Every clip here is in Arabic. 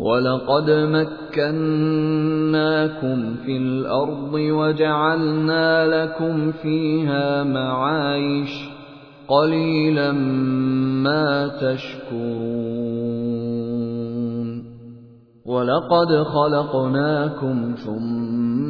وَلَقَدْ مَكَّنَّاكُمْ فِي الْأَرْضِ وَجَعَلْنَا لَكُمْ فِيهَا مَعَايِشَ قَلِيلًا مَّا تَشْكُرُونَ وَلَقَدْ خَلَقْنَاكُمْ ثُمَّ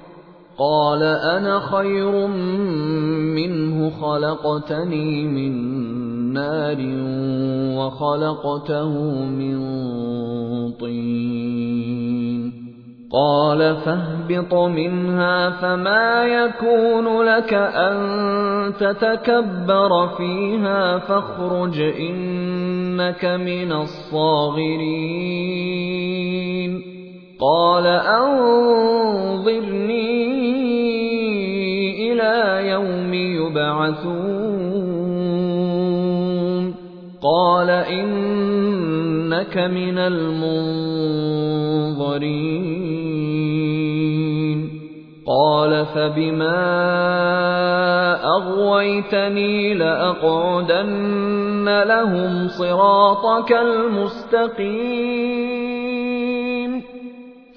قَالَ أَنَا خَيْرٌ مِّنْهُ خَلَقْتَنِي مِن نَّارٍ وَخَلَقْتَهُ مِن طِينٍ قَالَ فَاهْبِطْ مِنْهَا فَمَا يَكُونُ لَكَ أَن تَتَكَبَّرَ فِيهَا فَاخْرُجْ إِنَّكَ مِنَ الصَّاغِرِينَ قَالَ أَنظِرْنِي إِلَىٰ يَوْمِ يُبْعَثُونَ. قَالَ إِنَّكَ مِنَ الْمُنظَرِينَ. قَالَ فَبِمَا أَغْوَيْتَنِي لَأَقْعُدَنَّ لَهُمْ صِرَاطَكَ الْمُسْتَقِيمَ.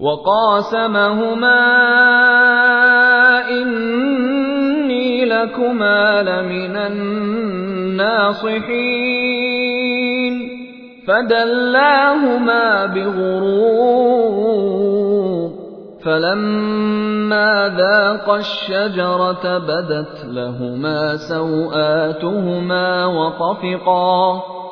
وقاسمهما إني لكما لمن الناصحين. فدلاهما بغرور فلما ذاقا الشجرة بدت لهما سوآتهما وطفقا.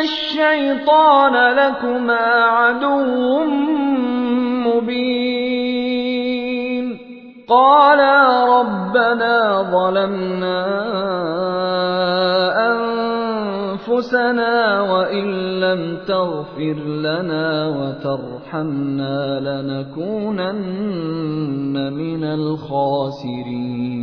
الشيطان لكما عدو مبين قالا ربنا ظلمنا أنفسنا وإن لم تغفر لنا وترحمنا لنكونن من الخاسرين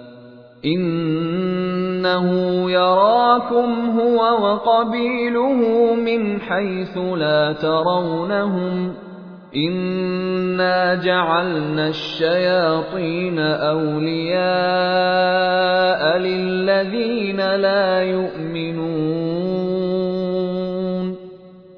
إنه يراكم هو وقبيله من حيث لا ترونهم إنا جعلنا الشياطين أولياء للذين لا يؤمنون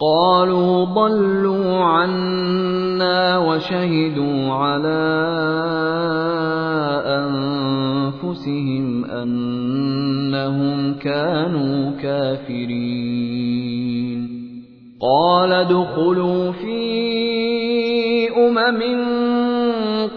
قَالُوا ضَلُّوا عَنَّا وَشَهِدُوا عَلَىٰ أَنفُسِهِمْ أَنَّهُمْ كَانُوا كَافِرِينَ. قَالَ ادْخُلُوا فِي أُمَمٍ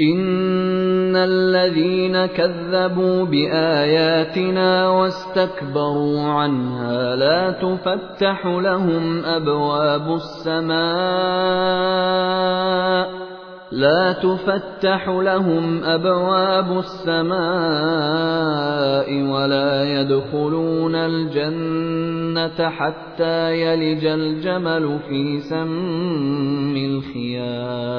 ان الذين كذبوا باياتنا واستكبروا عنها لا تفتح لهم ابواب السماء لا تفتح لهم ابواب السماء ولا يدخلون الجنه حتى يلج الجمل في سم الخياط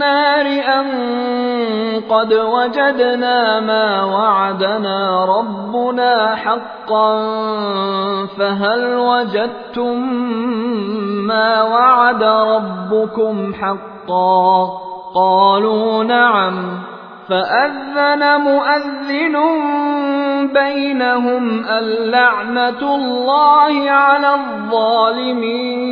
أن قد وجدنا ما وعدنا ربنا حقا فهل وجدتم ما وعد ربكم حقا قالوا نعم فأذن مؤذن بينهم اللعنة الله على الظالمين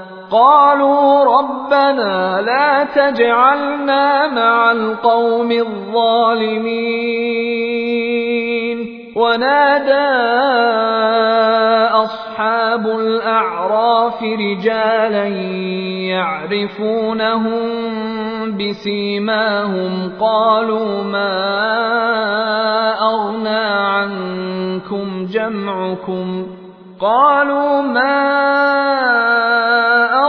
قالوا ربنا لا تجعلنا مع القوم الظالمين. ونادى أصحاب الأعراف رجالا يعرفونهم بسيماهم. قالوا ما أغنى عنكم جمعكم؟ قالوا ما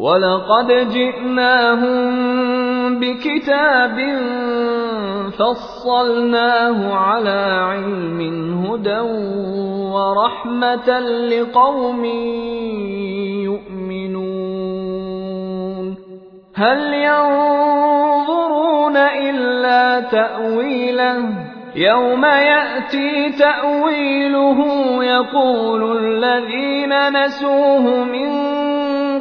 ولقد جئناهم بكتاب فصلناه على علم هدى ورحمة لقوم يؤمنون هل ينظرون إلا تأويله يوم يأتي تأويله يقول الذين نسوه من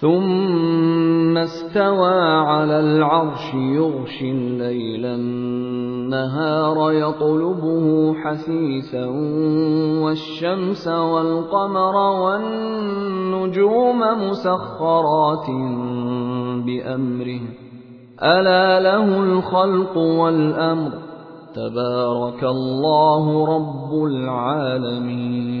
ثم استوى على العرش يغشي الليل النهار يطلبه حثيثا والشمس والقمر والنجوم مسخرات بأمره ألا له الخلق والأمر تبارك الله رب العالمين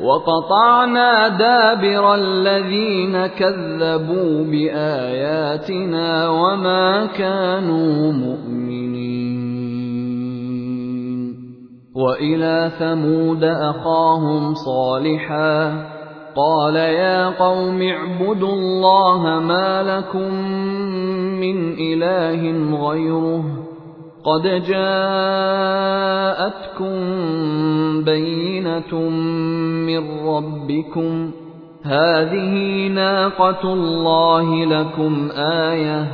وقطعنا دابر الذين كذبوا بآياتنا وما كانوا مؤمنين. وإلى ثمود أخاهم صالحا. قال يا قوم اعبدوا الله ما لكم من إله غيره. قد جاءتكم بينه من ربكم هذه ناقه الله لكم إيه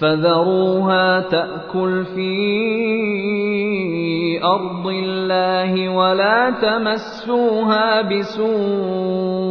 فذروها تاكل في أرض الله ولا تمسوها بسوء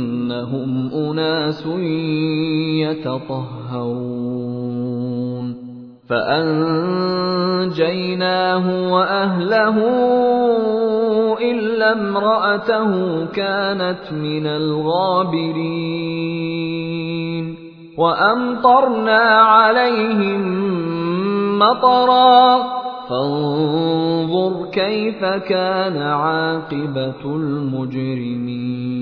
إنهم أناس يتطهرون فأنجيناه وأهله إلا امرأته كانت من الغابرين وأمطرنا عليهم مطرا فانظر كيف كان عاقبة المجرمين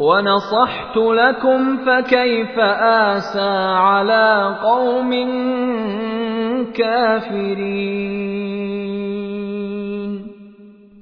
ونصحت لكم فكيف آسى على قوم كافرين.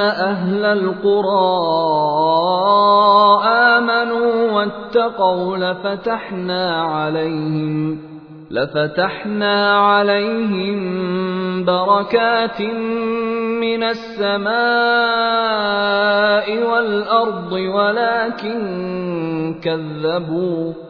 أهل القرى آمنوا واتقوا لفتحنا عليهم لفتحنا عليهم بركات من السماء والأرض ولكن كذبوا.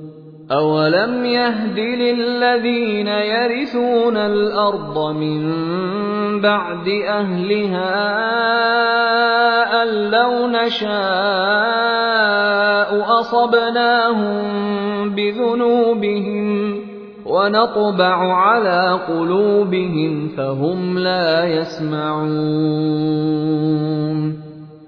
أولم يهد للذين يرثون الأرض من بعد أهلها أن لو نشاء أصبناهم بذنوبهم ونطبع على قلوبهم فهم لا يسمعون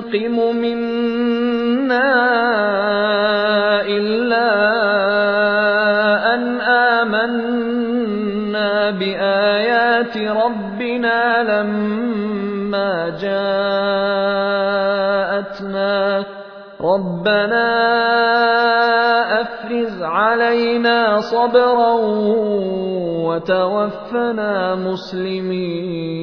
تنقم منا إلا أن آمنا بآيات ربنا لما جاءتنا. ربنا أفرز علينا صبرا وتوفنا مسلمين.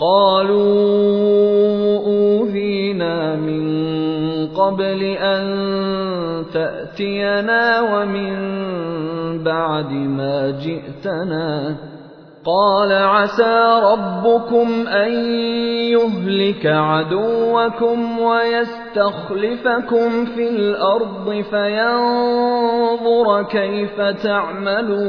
قالوا اوذينا من قبل أن تأتينا ومن بعد ما جئتنا. قال عسى ربكم أن يهلك عدوكم ويستخلفكم في الأرض فينظر كيف تعملون.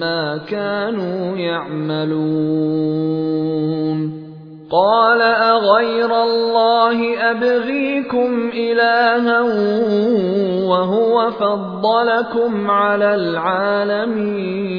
ما كانوا يعملون. قال أغير الله أبغيكم إلها وهو فضلكم على العالمين.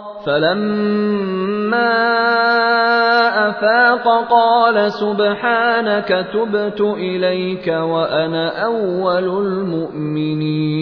فلما افاق قال سبحانك تبت اليك وأنا اول المؤمنين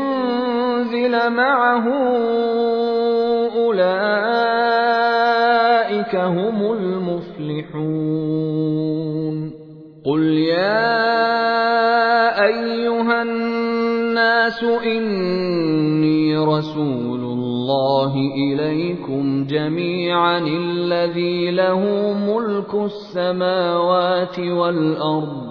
معه أولئك هم المفلحون. قل يا أيها الناس إني رسول الله إليكم جميعا الذي له ملك السماوات والأرض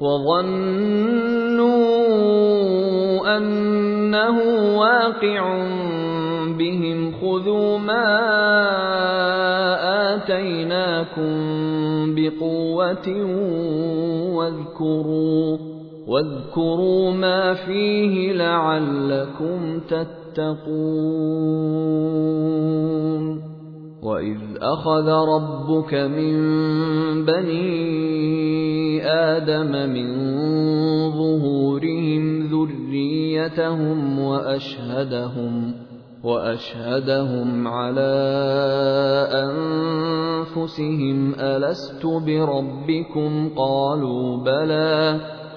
وظنوا أنه واقع بهم خذوا ما آتيناكم بقوة واذكروا واذكروا ما فيه لعلكم تتقون واذ اخذ ربك من بني آدم من ظهورهم ذريتهم واشهدهم واشهدهم على انفسهم الست بربكم قالوا بلى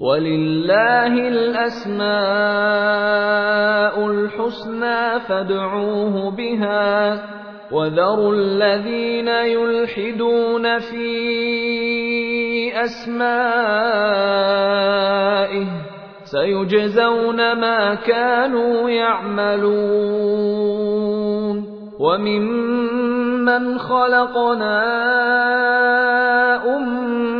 ولله الاسماء الحسنى فادعوه بها وذروا الذين يلحدون في اسمائه سيجزون ما كانوا يعملون وممن خلقنا امه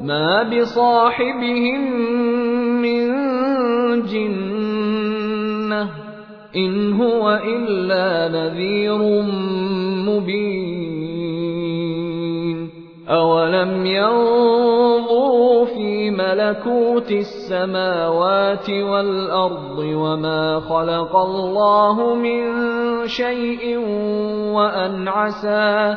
مَا بِصَاحِبِهِم مِّن جِنَّةٍ ۚ إِنْ هُوَ إِلَّا نَذِيرٌ مُّبِينٌ أَوَلَمْ يَنظُرُوا فِي مَلَكُوتِ السَّمَاوَاتِ وَالْأَرْضِ وَمَا خَلَقَ اللَّهُ مِن شَيْءٍ وَأَنْ عَسَىٰ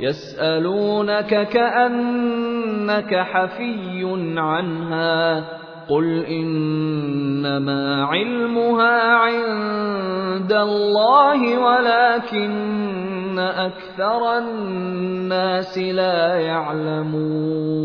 يسألونك كأنك حفي عنها قل إنما علمها عند الله ولكن أكثر الناس لا يعلمون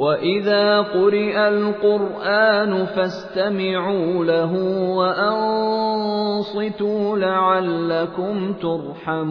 وَإِذَا قُرِئَ الْقُرْآنُ فَاسْتَمِعُوا لَهُ وَأَنصِتُوا لَعَلَّكُمْ تُرْحَمُونَ